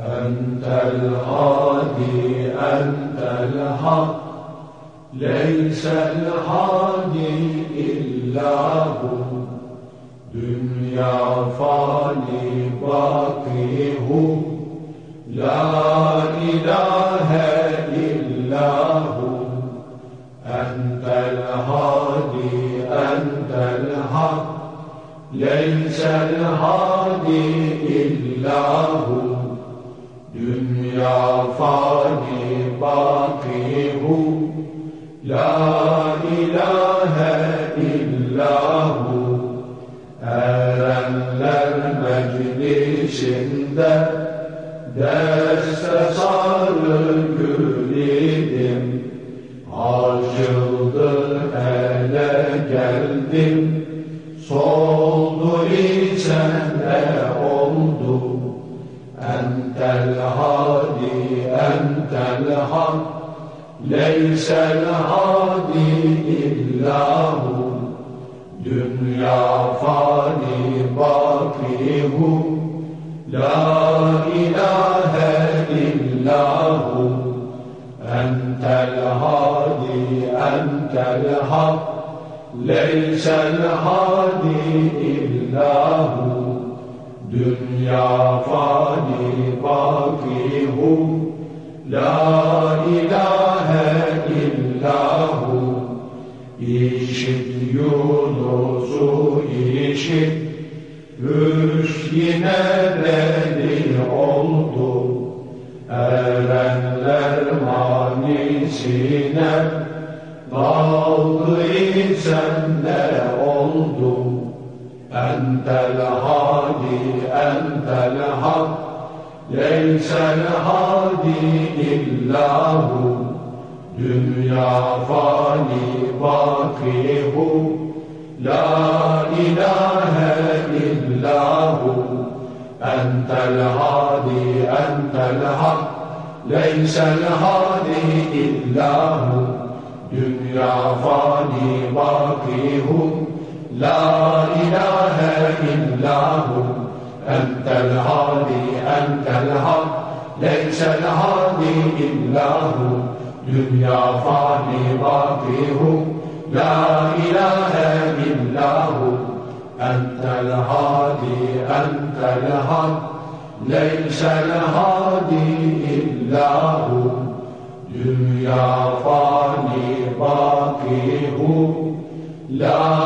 أنت الهادي أنت الحق. ليس الهادي إلا هو. دنيا فاني باقي هو. لا إله إلا هو. أنت الهادي أنت الحق. ليس الهادي إلا هو. Dünya fani baki hu La ilahe illahu. Erenler meclisinde Deste sarı gül idim Açıldı ele geldim Soldu isen الهادي أنت الحق. ليس الهادي إلا هو. دنيا فاني باقي هو. لا إله إلا هو. أنت الهادي أنت الحق. ليس الهادي إلا هو. Dünya fani baki hu La ilahe illahu. İşit Yunus'u işit Üç yine deli oldu. Erenler manisine Daldı oldu أنت الهادي أنت الحق. ليس الهادي إلا هو. دنيا فاني باقي هو لا إله إلا هو. أنت الهادي أنت الحق. ليس الهادي إلا هو. دنيا فاني باقي هو لا إله إلا هو. أنت الهادي أنت الحق. ليس الهادي إلا هو. دنيا فاني باقي هو لا إله إلا هو. أنت الهادي أنت الحق. ليس الهادي إلا هو. دنيا فاني باقي هو لا